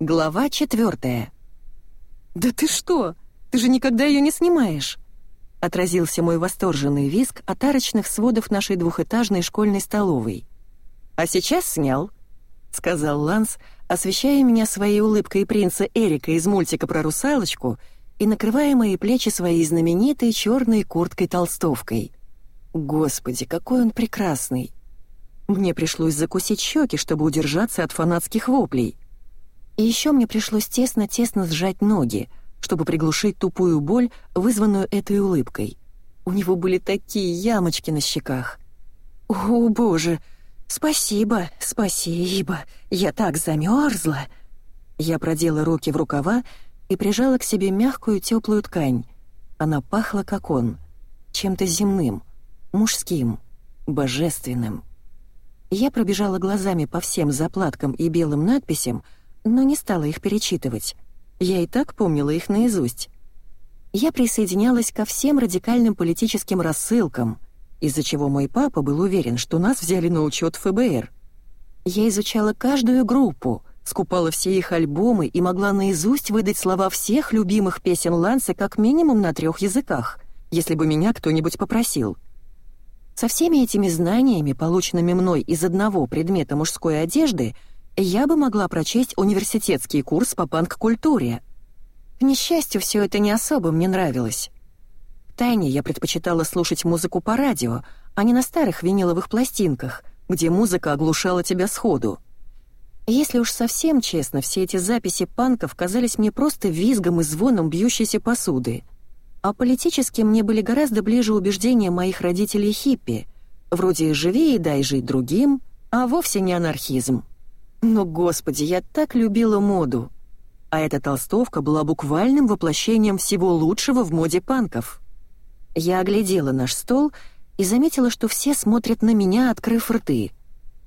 Глава четвертая. «Да ты что? Ты же никогда ее не снимаешь!» Отразился мой восторженный визг от арочных сводов нашей двухэтажной школьной столовой. «А сейчас снял», — сказал Ланс, освещая меня своей улыбкой принца Эрика из мультика про русалочку и накрывая мои плечи своей знаменитой черной курткой-толстовкой. Господи, какой он прекрасный! Мне пришлось закусить щеки, чтобы удержаться от фанатских воплей. И еще мне пришлось тесно-тесно сжать ноги, чтобы приглушить тупую боль, вызванную этой улыбкой. У него были такие ямочки на щеках. «О, боже! Спасибо, спасибо! Я так замерзла!» Я продела руки в рукава и прижала к себе мягкую теплую ткань. Она пахла, как он, чем-то земным, мужским, божественным. Я пробежала глазами по всем заплаткам и белым надписям, но не стала их перечитывать. Я и так помнила их наизусть. Я присоединялась ко всем радикальным политическим рассылкам, из-за чего мой папа был уверен, что нас взяли на учет ФБР. Я изучала каждую группу, скупала все их альбомы и могла наизусть выдать слова всех любимых песен Ланса как минимум на трех языках, если бы меня кто-нибудь попросил. Со всеми этими знаниями, полученными мной из одного предмета мужской одежды, я бы могла прочесть университетский курс по панк-культуре. К несчастью, все это не особо мне нравилось. Тайне я предпочитала слушать музыку по радио, а не на старых виниловых пластинках, где музыка оглушала тебя сходу. Если уж совсем честно, все эти записи панков казались мне просто визгом и звоном бьющейся посуды. А политически мне были гораздо ближе убеждения моих родителей хиппи, вроде «живи и дай жить другим», а вовсе не анархизм. Но, господи, я так любила моду. А эта толстовка была буквальным воплощением всего лучшего в моде панков. Я оглядела наш стол и заметила, что все смотрят на меня, открыв рты.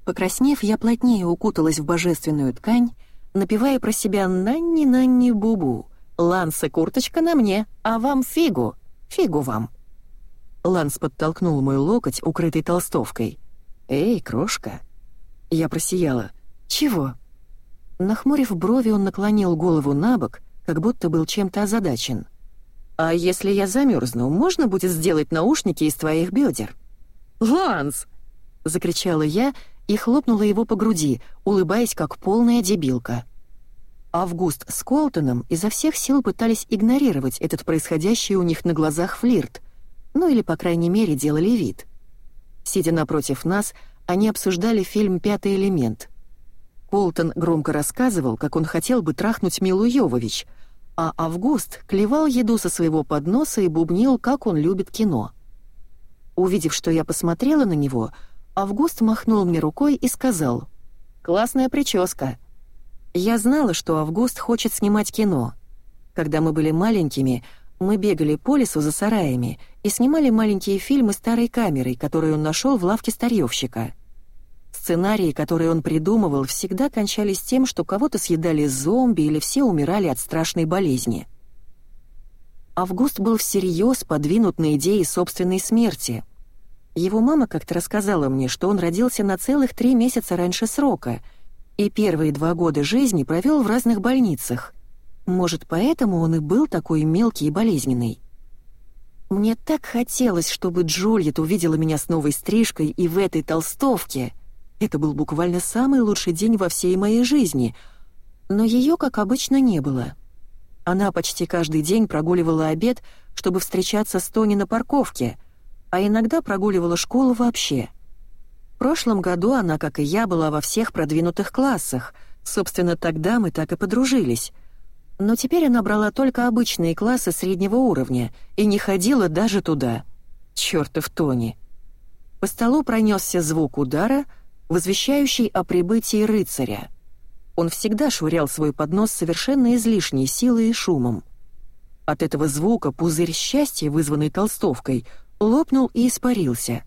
Покраснев, я плотнее укуталась в божественную ткань, напевая про себя «Нанни-нанни-бубу». «Ланса, курточка на мне, а вам фигу, фигу вам». Ланс подтолкнул мой локоть, укрытый толстовкой. «Эй, крошка!» Я просияла. «Чего?» Нахмурив брови, он наклонил голову на бок, как будто был чем-то озадачен. «А если я замерзну, можно будет сделать наушники из твоих бедер?» «Ланс!» — закричала я и хлопнула его по груди, улыбаясь, как полная дебилка. Август с Колтоном изо всех сил пытались игнорировать этот происходящий у них на глазах флирт, ну или, по крайней мере, делали вид. Сидя напротив нас, они обсуждали фильм «Пятый элемент». Полтон громко рассказывал, как он хотел бы трахнуть Милу Йовович, а Август клевал еду со своего подноса и бубнил, как он любит кино. Увидев, что я посмотрела на него, Август махнул мне рукой и сказал «Классная прическа». Я знала, что Август хочет снимать кино. Когда мы были маленькими, мы бегали по лесу за сараями и снимали маленькие фильмы старой камерой, которую он нашел в лавке старьевщика. Сценарии, которые он придумывал, всегда кончались тем, что кого-то съедали зомби или все умирали от страшной болезни. Август был всерьез подвинут на идеи собственной смерти. Его мама как-то рассказала мне, что он родился на целых три месяца раньше срока и первые два года жизни провел в разных больницах. Может, поэтому он и был такой мелкий и болезненный. Мне так хотелось, чтобы Джульет увидела меня с новой стрижкой и в этой толстовке — это был буквально самый лучший день во всей моей жизни, но ее, как обычно, не было. Она почти каждый день прогуливала обед, чтобы встречаться с Тони на парковке, а иногда прогуливала школу вообще. В прошлом году она, как и я, была во всех продвинутых классах, собственно, тогда мы так и подружились. Но теперь она брала только обычные классы среднего уровня и не ходила даже туда. Чёртов Тони. По столу пронесся звук удара — возвещающий о прибытии рыцаря. Он всегда швырял свой поднос совершенно излишней силой и шумом. От этого звука пузырь счастья, вызванный толстовкой, лопнул и испарился.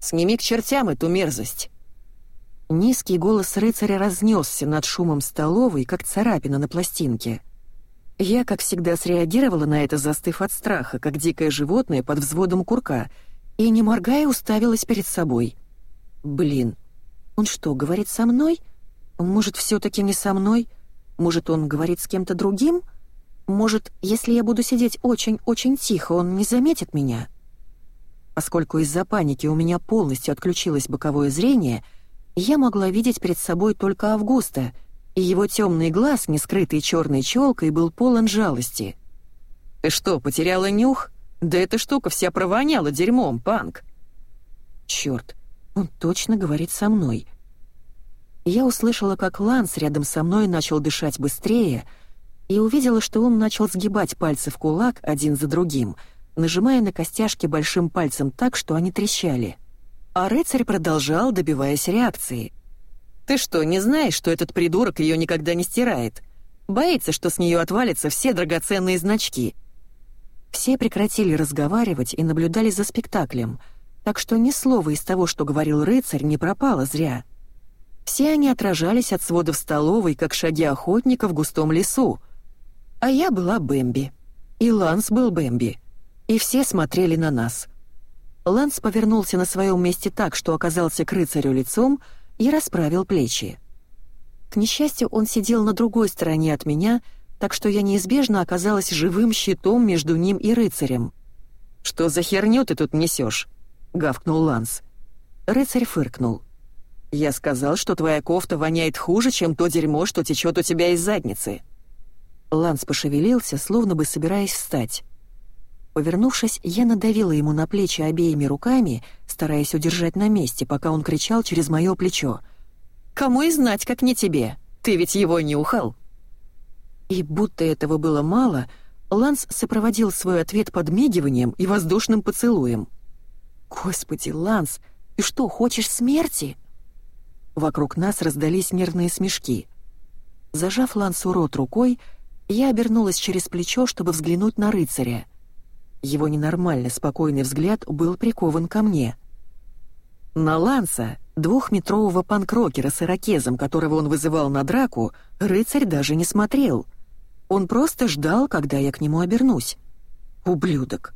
«Сними к чертям эту мерзость!» Низкий голос рыцаря разнесся над шумом столовой, как царапина на пластинке. Я, как всегда, среагировала на это, застыв от страха, как дикое животное под взводом курка, и, не моргая, уставилась перед собой — Блин, он что, говорит со мной? Может, все таки не со мной? Может, он говорит с кем-то другим? Может, если я буду сидеть очень-очень тихо, он не заметит меня? Поскольку из-за паники у меня полностью отключилось боковое зрение, я могла видеть перед собой только Августа, и его темный глаз, не скрытый черной челкой, был полон жалости. «Ты что, потеряла нюх? Да эта штука вся провоняла дерьмом, Панк!» «Черт, он точно говорит со мной!» Я услышала, как Ланс рядом со мной начал дышать быстрее, и увидела, что он начал сгибать пальцы в кулак один за другим — нажимая на костяшки большим пальцем так, что они трещали. А рыцарь продолжал, добиваясь реакции. «Ты что, не знаешь, что этот придурок ее никогда не стирает? Боится, что с нее отвалятся все драгоценные значки». Все прекратили разговаривать и наблюдали за спектаклем, так что ни слова из того, что говорил рыцарь, не пропало зря. Все они отражались от сводов столовой, как шаги охотника в густом лесу. А я была Бэмби. И Ланс был Бэмби и все смотрели на нас. Ланс повернулся на своем месте так, что оказался к рыцарю лицом, и расправил плечи. К несчастью, он сидел на другой стороне от меня, так что я неизбежно оказалась живым щитом между ним и рыцарем. «Что за херню ты тут несешь?» — гавкнул Ланс. Рыцарь фыркнул. «Я сказал, что твоя кофта воняет хуже, чем то дерьмо, что течет у тебя из задницы». Ланс пошевелился, словно бы собираясь встать. Повернувшись, я надавила ему на плечи обеими руками, стараясь удержать на месте, пока он кричал через мое плечо. «Кому и знать, как не тебе? Ты ведь его не ухал!» И будто этого было мало, Ланс сопроводил свой ответ подмигиванием и воздушным поцелуем. «Господи, Ланс, ты что, хочешь смерти?» Вокруг нас раздались нервные смешки. Зажав Лансу рот рукой, я обернулась через плечо, чтобы взглянуть на рыцаря — его ненормально спокойный взгляд был прикован ко мне. На Ланса, двухметрового панкрокера с ирокезом, которого он вызывал на драку, рыцарь даже не смотрел. Он просто ждал, когда я к нему обернусь. Ублюдок.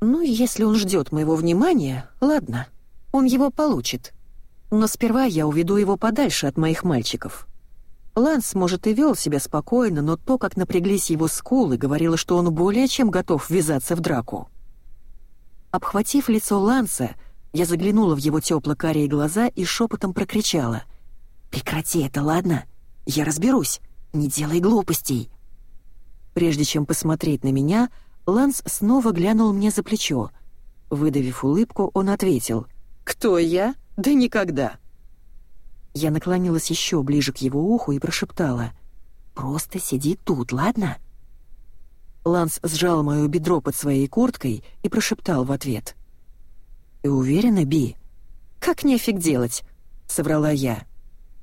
Ну, если он ждет моего внимания, ладно, он его получит. Но сперва я уведу его подальше от моих мальчиков. Ланс, может, и вел себя спокойно, но то, как напряглись его скулы, говорило, что он более чем готов ввязаться в драку. Обхватив лицо Ланса, я заглянула в его тепло-карие глаза и шепотом прокричала. «Прекрати это, ладно? Я разберусь. Не делай глупостей». Прежде чем посмотреть на меня, Ланс снова глянул мне за плечо. Выдавив улыбку, он ответил. «Кто я? Да никогда!» Я наклонилась еще ближе к его уху и прошептала. «Просто сиди тут, ладно?» Ланс сжал мое бедро под своей курткой и прошептал в ответ. «Ты уверена, Би?» «Как нефиг делать?» — соврала я.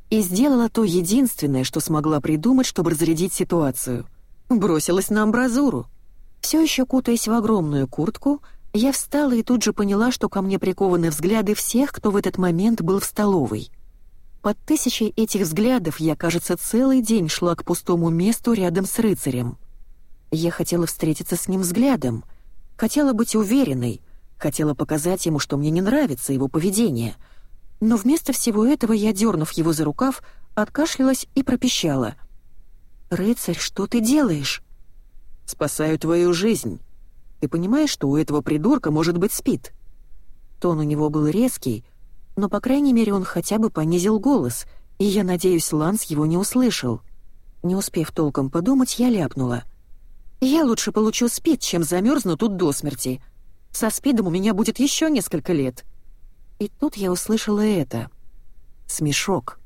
И сделала то единственное, что смогла придумать, чтобы разрядить ситуацию. Бросилась на амбразуру. Все еще кутаясь в огромную куртку, я встала и тут же поняла, что ко мне прикованы взгляды всех, кто в этот момент был в столовой — под тысячей этих взглядов я, кажется, целый день шла к пустому месту рядом с рыцарем. Я хотела встретиться с ним взглядом, хотела быть уверенной, хотела показать ему, что мне не нравится его поведение. Но вместо всего этого я, дернув его за рукав, откашлялась и пропищала. «Рыцарь, что ты делаешь?» «Спасаю твою жизнь. Ты понимаешь, что у этого придурка может быть спит?» Тон у него был резкий, но, по крайней мере, он хотя бы понизил голос, и я надеюсь, Ланс его не услышал. Не успев толком подумать, я ляпнула. «Я лучше получу спид, чем замерзну тут до смерти. Со спидом у меня будет еще несколько лет». И тут я услышала это. Смешок.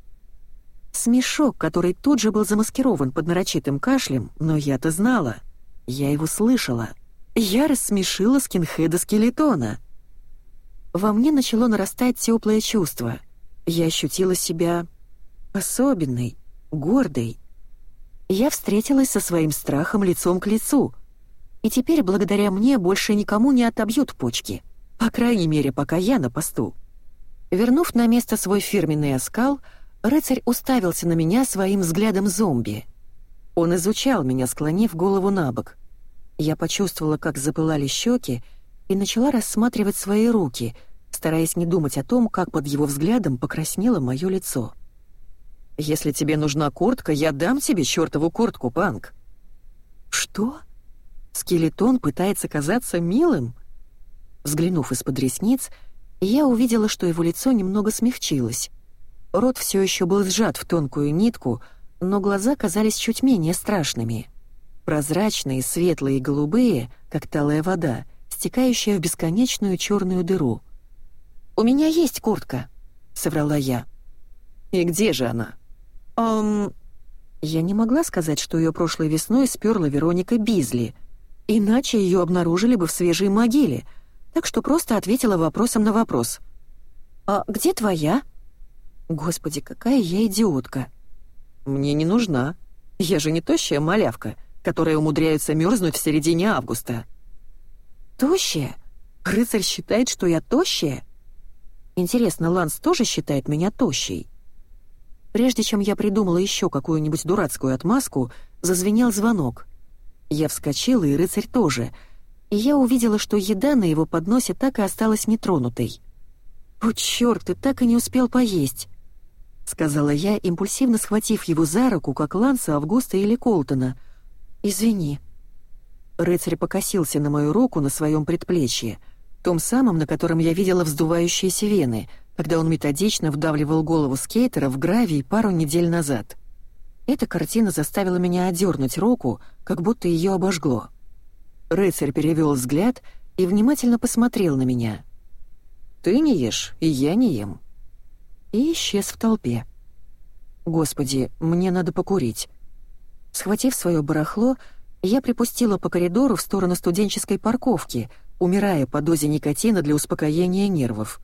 Смешок, который тут же был замаскирован под нарочитым кашлем, но я-то знала. Я его слышала. Я рассмешила скинхеда скелетона — во мне начало нарастать теплое чувство. Я ощутила себя особенной, гордой. Я встретилась со своим страхом лицом к лицу. И теперь, благодаря мне, больше никому не отобьют почки. По крайней мере, пока я на посту. Вернув на место свой фирменный оскал, рыцарь уставился на меня своим взглядом зомби. Он изучал меня, склонив голову на бок. Я почувствовала, как запылали щеки, и начала рассматривать свои руки, стараясь не думать о том, как под его взглядом покраснело мое лицо. «Если тебе нужна куртка, я дам тебе чертову куртку, Панк». «Что? Скелетон пытается казаться милым?» Взглянув из-под ресниц, я увидела, что его лицо немного смягчилось. Рот все еще был сжат в тонкую нитку, но глаза казались чуть менее страшными. Прозрачные, светлые и голубые, как талая вода, стекающая в бесконечную черную дыру. «У меня есть куртка», — соврала я. «И где же она?» «Эм...» Я не могла сказать, что ее прошлой весной сперла Вероника Бизли, иначе ее обнаружили бы в свежей могиле, так что просто ответила вопросом на вопрос. «А где твоя?» «Господи, какая я идиотка!» «Мне не нужна. Я же не тощая малявка, которая умудряется мерзнуть в середине августа». «Тощая? Рыцарь считает, что я тощая?» «Интересно, Ланс тоже считает меня тощей?» Прежде чем я придумала еще какую-нибудь дурацкую отмазку, зазвенел звонок. Я вскочила, и рыцарь тоже, и я увидела, что еда на его подносе так и осталась нетронутой. «О, чёрт, ты так и не успел поесть!» — сказала я, импульсивно схватив его за руку, как Ланса, Августа или Колтона. «Извини». Рыцарь покосился на мою руку на своем предплечье, том самом, на котором я видела вздувающиеся вены — когда он методично вдавливал голову скейтера в гравий пару недель назад. Эта картина заставила меня одернуть руку, как будто ее обожгло. Рыцарь перевел взгляд и внимательно посмотрел на меня. «Ты не ешь, и я не ем». И исчез в толпе. «Господи, мне надо покурить». Схватив свое барахло, я припустила по коридору в сторону студенческой парковки, умирая по дозе никотина для успокоения нервов.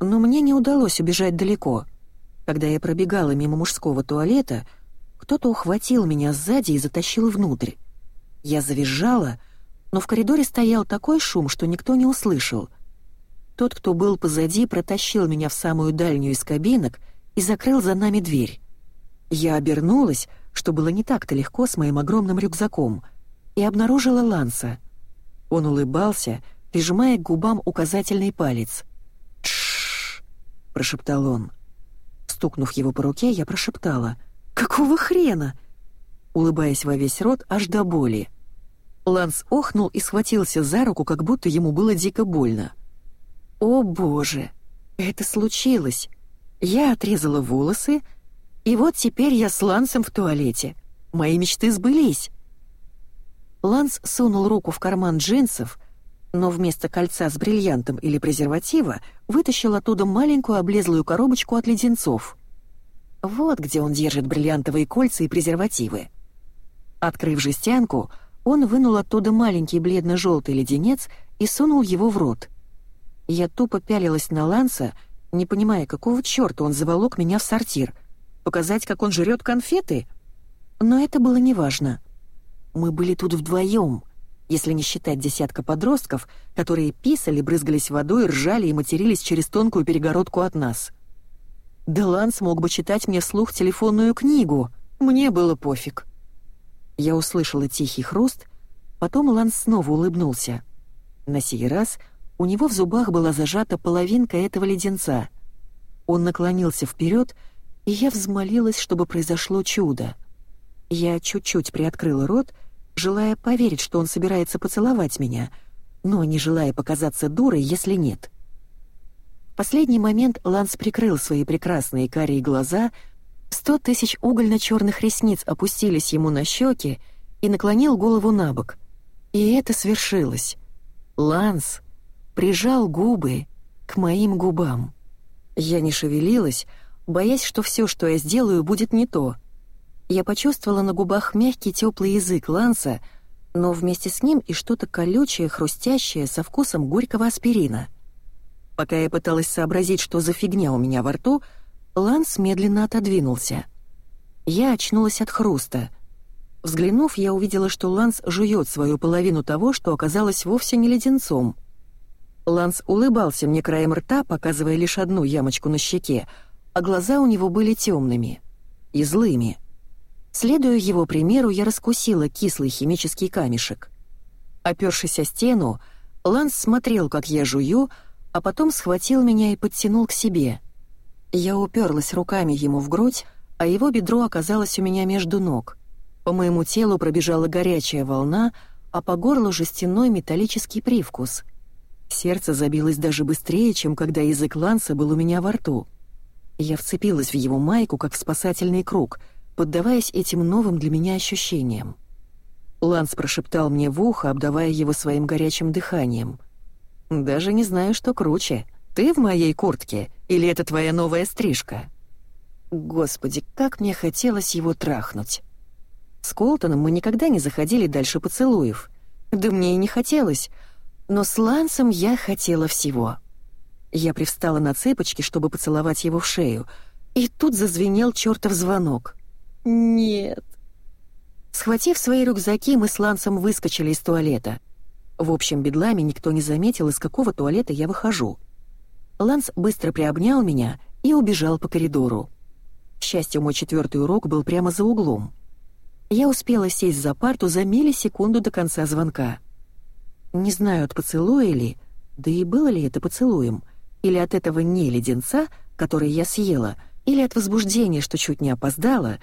Но мне не удалось убежать далеко. Когда я пробегала мимо мужского туалета, кто-то ухватил меня сзади и затащил внутрь. Я завизжала, но в коридоре стоял такой шум, что никто не услышал. Тот, кто был позади, протащил меня в самую дальнюю из кабинок и закрыл за нами дверь. Я обернулась, что было не так-то легко с моим огромным рюкзаком, и обнаружила Ланса. Он улыбался, прижимая к губам указательный палец. — прошептал он. Стукнув его по руке, я прошептала. «Какого хрена?» Улыбаясь во весь рот, аж до боли. Ланс охнул и схватился за руку, как будто ему было дико больно. «О боже! Это случилось! Я отрезала волосы, и вот теперь я с Лансом в туалете. Мои мечты сбылись!» Ланс сунул руку в карман джинсов, но вместо кольца с бриллиантом или презерватива вытащил оттуда маленькую облезлую коробочку от леденцов. Вот где он держит бриллиантовые кольца и презервативы. Открыв жестянку, он вынул оттуда маленький бледно-желтый леденец и сунул его в рот. Я тупо пялилась на Ланса, не понимая, какого чёрта он заволок меня в сортир. Показать, как он жрет конфеты? Но это было неважно. Мы были тут вдвоем — если не считать десятка подростков, которые писали, брызгались водой, ржали и матерились через тонкую перегородку от нас. Делан смог бы читать мне вслух телефонную книгу. Мне было пофиг. Я услышала тихий хруст, потом Ланс снова улыбнулся. На сей раз у него в зубах была зажата половинка этого леденца. Он наклонился вперед, и я взмолилась, чтобы произошло чудо. Я чуть-чуть приоткрыла рот — желая поверить, что он собирается поцеловать меня, но не желая показаться дурой, если нет. В последний момент Ланс прикрыл свои прекрасные карие глаза, сто тысяч угольно-черных ресниц опустились ему на щеки и наклонил голову на бок. И это свершилось. Ланс прижал губы к моим губам. Я не шевелилась, боясь, что все, что я сделаю, будет не то — я почувствовала на губах мягкий теплый язык Ланса, но вместе с ним и что-то колючее, хрустящее со вкусом горького аспирина. Пока я пыталась сообразить, что за фигня у меня во рту, Ланс медленно отодвинулся. Я очнулась от хруста. Взглянув, я увидела, что Ланс жует свою половину того, что оказалось вовсе не леденцом. Ланс улыбался мне краем рта, показывая лишь одну ямочку на щеке, а глаза у него были темными и злыми. Следуя его примеру, я раскусила кислый химический камешек. Опёршись о стену, Ланс смотрел, как я жую, а потом схватил меня и подтянул к себе. Я уперлась руками ему в грудь, а его бедро оказалось у меня между ног. По моему телу пробежала горячая волна, а по горлу жестяной металлический привкус. Сердце забилось даже быстрее, чем когда язык Ланса был у меня во рту. Я вцепилась в его майку, как в спасательный круг, поддаваясь этим новым для меня ощущениям. Ланс прошептал мне в ухо, обдавая его своим горячим дыханием. «Даже не знаю, что круче. Ты в моей куртке или это твоя новая стрижка?» Господи, как мне хотелось его трахнуть. С Колтоном мы никогда не заходили дальше поцелуев. Да мне и не хотелось. Но с Лансом я хотела всего. Я привстала на цепочки, чтобы поцеловать его в шею, и тут зазвенел чертов звонок. «Нет». Схватив свои рюкзаки, мы с Лансом выскочили из туалета. В общем бедламе никто не заметил, из какого туалета я выхожу. Ланс быстро приобнял меня и убежал по коридору. К счастью, мой четвертый урок был прямо за углом. Я успела сесть за парту за миллисекунду до конца звонка. Не знаю, от поцелуя ли, да и было ли это поцелуем, или от этого не леденца, который я съела, или от возбуждения, что чуть не опоздала,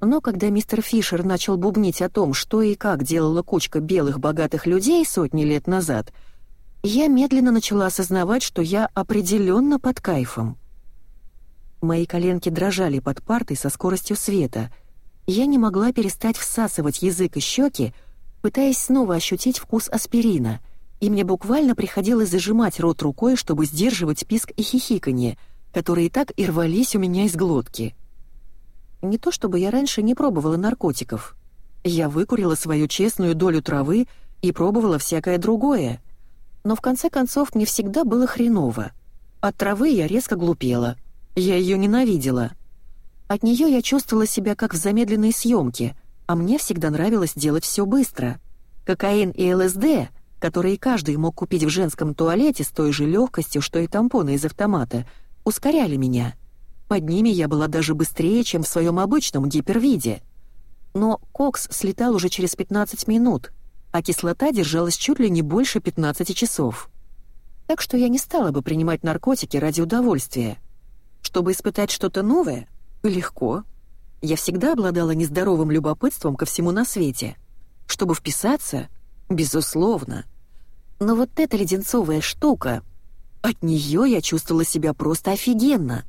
но когда мистер Фишер начал бубнить о том, что и как делала кучка белых богатых людей сотни лет назад, я медленно начала осознавать, что я определенно под кайфом. Мои коленки дрожали под партой со скоростью света — я не могла перестать всасывать язык и щеки, пытаясь снова ощутить вкус аспирина, и мне буквально приходилось зажимать рот рукой, чтобы сдерживать писк и хихиканье, которые так и рвались у меня из глотки. Не то чтобы я раньше не пробовала наркотиков. Я выкурила свою честную долю травы и пробовала всякое другое. Но в конце концов мне всегда было хреново. От травы я резко глупела. Я ее ненавидела — от нее я чувствовала себя как в замедленной съемке, а мне всегда нравилось делать все быстро. Кокаин и ЛСД, которые каждый мог купить в женском туалете с той же легкостью, что и тампоны из автомата, ускоряли меня. Под ними я была даже быстрее, чем в своем обычном гипервиде. Но кокс слетал уже через 15 минут, а кислота держалась чуть ли не больше 15 часов. Так что я не стала бы принимать наркотики ради удовольствия. Чтобы испытать что-то новое — Легко. Я всегда обладала нездоровым любопытством ко всему на свете. Чтобы вписаться, безусловно. Но вот эта леденцовая штука, от нее я чувствовала себя просто офигенно.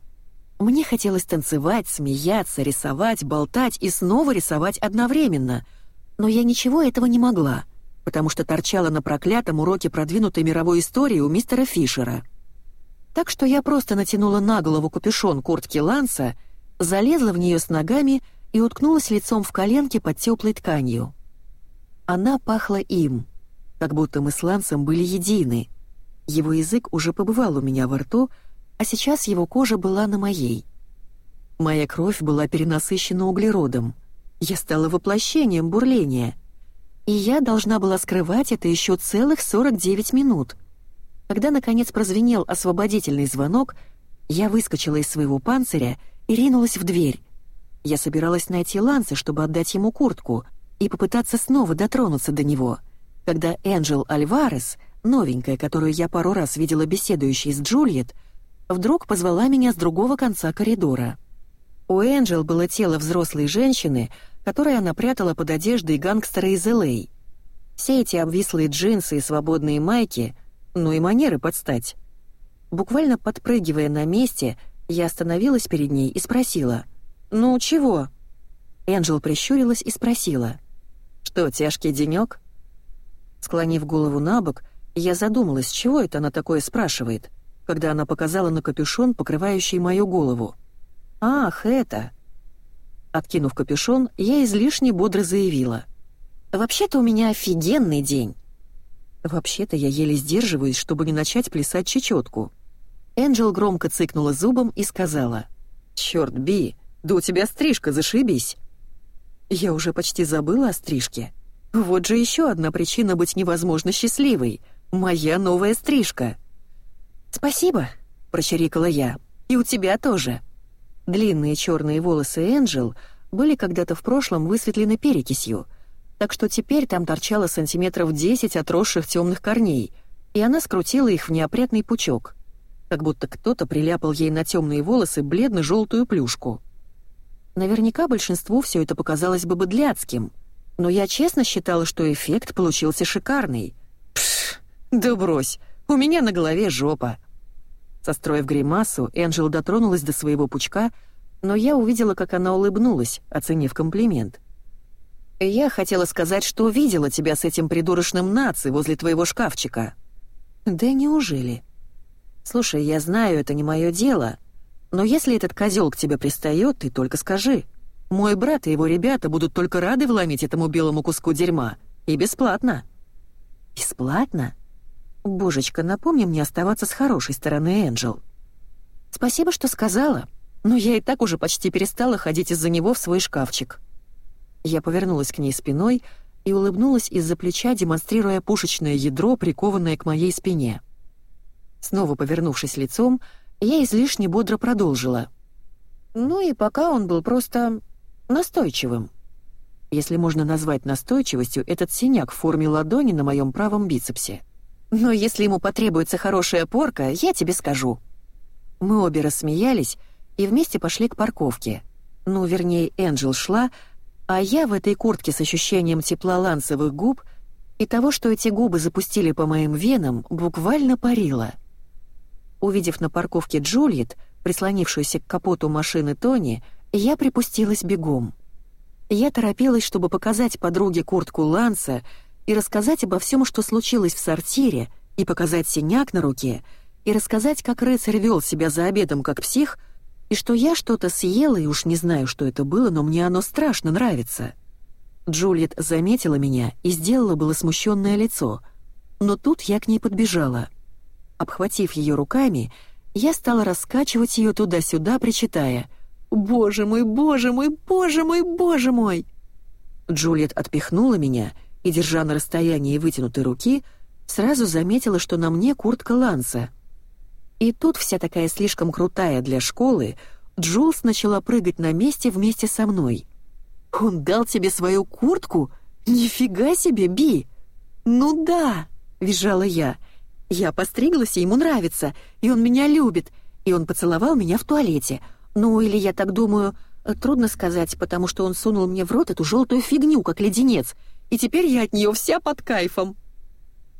Мне хотелось танцевать, смеяться, рисовать, болтать и снова рисовать одновременно. Но я ничего этого не могла, потому что торчала на проклятом уроке продвинутой мировой истории у мистера Фишера. Так что я просто натянула на голову капюшон куртки Ланса — залезла в нее с ногами и уткнулась лицом в коленки под теплой тканью. Она пахла им, как будто мы с Лансом были едины. Его язык уже побывал у меня во рту, а сейчас его кожа была на моей. Моя кровь была перенасыщена углеродом. Я стала воплощением бурления. И я должна была скрывать это еще целых 49 минут. Когда, наконец, прозвенел освободительный звонок, я выскочила из своего панциря и ринулась в дверь. Я собиралась найти Ланса, чтобы отдать ему куртку и попытаться снова дотронуться до него, когда Энджел Альварес, новенькая, которую я пару раз видела беседующей с Джульет, вдруг позвала меня с другого конца коридора. У Энджел было тело взрослой женщины, которое она прятала под одеждой гангстера из Л.А. Все эти обвислые джинсы и свободные майки, ну и манеры подстать. Буквально подпрыгивая на месте — я остановилась перед ней и спросила. «Ну, чего?» Энджел прищурилась и спросила. «Что, тяжкий денёк?» Склонив голову на бок, я задумалась, чего это она такое спрашивает, когда она показала на капюшон, покрывающий мою голову. «Ах, это!» Откинув капюшон, я излишне бодро заявила. «Вообще-то у меня офигенный день!» Вообще-то я еле сдерживаюсь, чтобы не начать плясать чечетку. Энджел громко цыкнула зубом и сказала. «Чёрт, Би, да у тебя стрижка, зашибись!» Я уже почти забыла о стрижке. Вот же еще одна причина быть невозможно счастливой. Моя новая стрижка. «Спасибо», — прочирикала я. «И у тебя тоже». Длинные черные волосы Энджел были когда-то в прошлом высветлены перекисью, так что теперь там торчало сантиметров десять отросших темных корней, и она скрутила их в неопрятный пучок — как будто кто-то приляпал ей на темные волосы бледно-желтую плюшку. Наверняка большинству все это показалось бы быдляцким, но я честно считала, что эффект получился шикарный. Пш, да брось, у меня на голове жопа. Состроив гримасу, Энджел дотронулась до своего пучка, но я увидела, как она улыбнулась, оценив комплимент. «Я хотела сказать, что видела тебя с этим придурочным наци возле твоего шкафчика». «Да неужели?» «Слушай, я знаю, это не мое дело, но если этот козел к тебе пристает, ты только скажи. Мой брат и его ребята будут только рады вломить этому белому куску дерьма. И бесплатно». «Бесплатно?» «Божечка, напомни мне оставаться с хорошей стороны, Энджел». «Спасибо, что сказала, но я и так уже почти перестала ходить из-за него в свой шкафчик». Я повернулась к ней спиной и улыбнулась из-за плеча, демонстрируя пушечное ядро, прикованное к моей спине. Снова повернувшись лицом, я излишне бодро продолжила. Ну и пока он был просто настойчивым. Если можно назвать настойчивостью этот синяк в форме ладони на моем правом бицепсе. Но если ему потребуется хорошая порка, я тебе скажу». Мы обе рассмеялись и вместе пошли к парковке. Ну, вернее, Энджел шла, а я в этой куртке с ощущением тепла лансовых губ и того, что эти губы запустили по моим венам, буквально парила. Увидев на парковке Джульет, прислонившуюся к капоту машины Тони, я припустилась бегом. Я торопилась, чтобы показать подруге куртку Ланса и рассказать обо всем, что случилось в сортире, и показать синяк на руке, и рассказать, как рыцарь вел себя за обедом как псих, и что я что-то съела, и уж не знаю, что это было, но мне оно страшно нравится. Джульет заметила меня и сделала было смущенное лицо, но тут я к ней подбежала — Обхватив ее руками, я стала раскачивать ее туда-сюда, причитая «Боже мой, боже мой, боже мой, боже мой!» Джульет отпихнула меня и, держа на расстоянии вытянутой руки, сразу заметила, что на мне куртка Ланса. И тут вся такая слишком крутая для школы, Джулс начала прыгать на месте вместе со мной. «Он дал тебе свою куртку? Нифига себе, Би!» «Ну да!» — визжала я — я постриглась, и ему нравится, и он меня любит, и он поцеловал меня в туалете. Ну, или я так думаю, э, трудно сказать, потому что он сунул мне в рот эту желтую фигню, как леденец, и теперь я от нее вся под кайфом.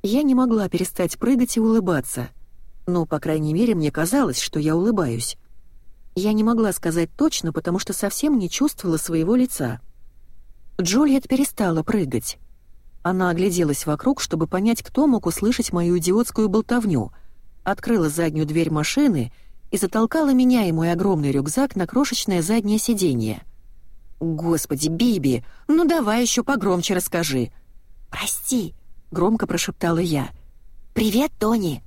Я не могла перестать прыгать и улыбаться. Ну, по крайней мере, мне казалось, что я улыбаюсь. Я не могла сказать точно, потому что совсем не чувствовала своего лица. Джульет перестала прыгать. Она огляделась вокруг, чтобы понять, кто мог услышать мою идиотскую болтовню, открыла заднюю дверь машины и затолкала меня и мой огромный рюкзак на крошечное заднее сиденье. «Господи, Биби, ну давай еще погромче расскажи». «Прости», — громко прошептала я. «Привет, Тони».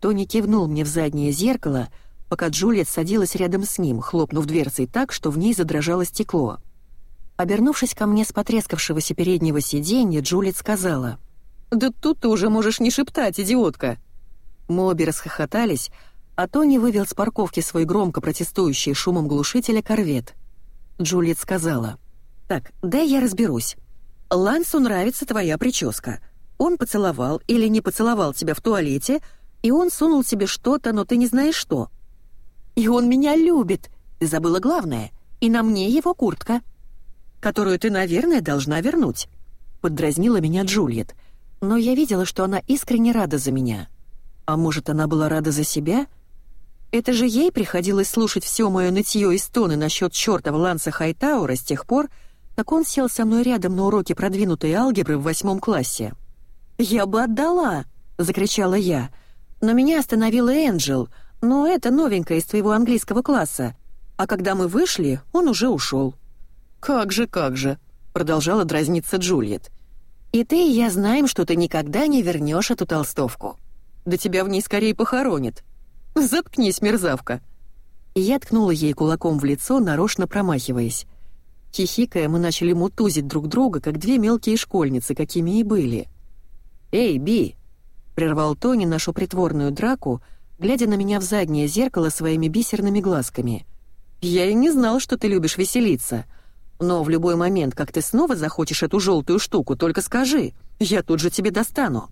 Тони кивнул мне в заднее зеркало, пока Джульет садилась рядом с ним, хлопнув дверцей так, что в ней задрожало стекло. Обернувшись ко мне с потрескавшегося переднего сиденья, Джулит сказала. «Да тут ты уже можешь не шептать, идиотка!» Мы обе расхохотались, а Тони вывел с парковки свой громко протестующий шумом глушителя корвет. Джулит сказала. «Так, дай я разберусь. Лансу нравится твоя прическа. Он поцеловал или не поцеловал тебя в туалете, и он сунул тебе что-то, но ты не знаешь что. И он меня любит, ты забыла главное, и на мне его куртка» которую ты, наверное, должна вернуть», — поддразнила меня Джульет, но я видела, что она искренне рада за меня. А может, она была рада за себя? Это же ей приходилось слушать все мое нытье и стоны насчет чертова Ланса Хайтаура с тех пор, как он сел со мной рядом на уроке продвинутой алгебры в восьмом классе. «Я бы отдала!» — закричала я. Но меня остановила Энджел, но это новенькая из твоего английского класса. А когда мы вышли, он уже ушел. «Как же, как же», — продолжала дразниться Джульет. «И ты и я знаем, что ты никогда не вернешь эту толстовку. Да тебя в ней скорее похоронит. Заткнись, мерзавка». И я ткнула ей кулаком в лицо, нарочно промахиваясь. Хихикая, мы начали мутузить друг друга, как две мелкие школьницы, какими и были. «Эй, Би!» — прервал Тони нашу притворную драку, глядя на меня в заднее зеркало своими бисерными глазками. «Я и не знал, что ты любишь веселиться. Но в любой момент, как ты снова захочешь эту желтую штуку, только скажи, я тут же тебе достану».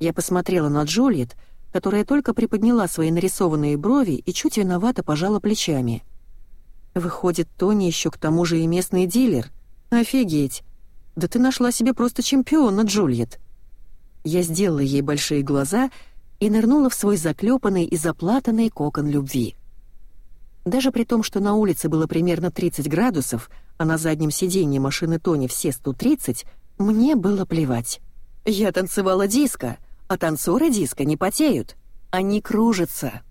Я посмотрела на Джульет, которая только приподняла свои нарисованные брови и чуть виновато пожала плечами. Выходит, Тони еще к тому же и местный дилер. Офигеть! Да ты нашла себе просто чемпиона, Джульет. Я сделала ей большие глаза и нырнула в свой заклепанный и заплатанный кокон любви. Даже при том, что на улице было примерно 30 градусов, а на заднем сиденье машины Тони все 130, мне было плевать. Я танцевала диско, а танцоры диско не потеют. Они кружатся.